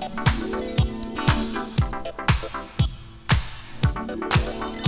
Thank you.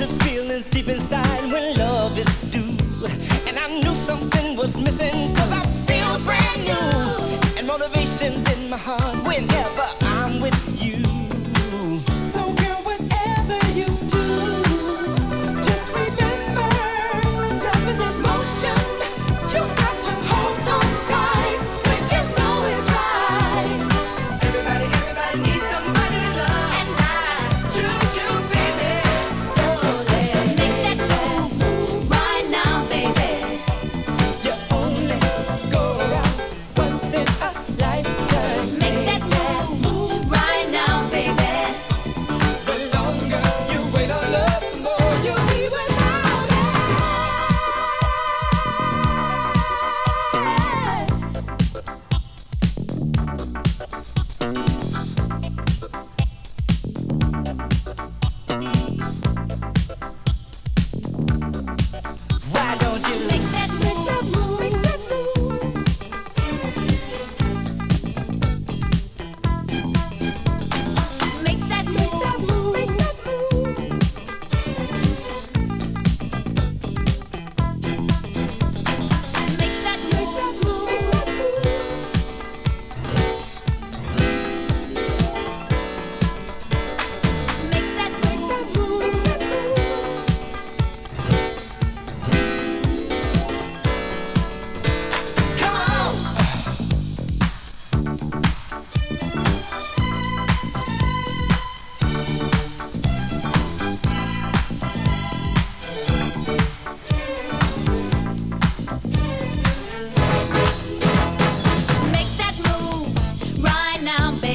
to feelings deep inside when love is due. And I knew something was missing cause I feel brand new. And motivation's in my heart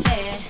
baby.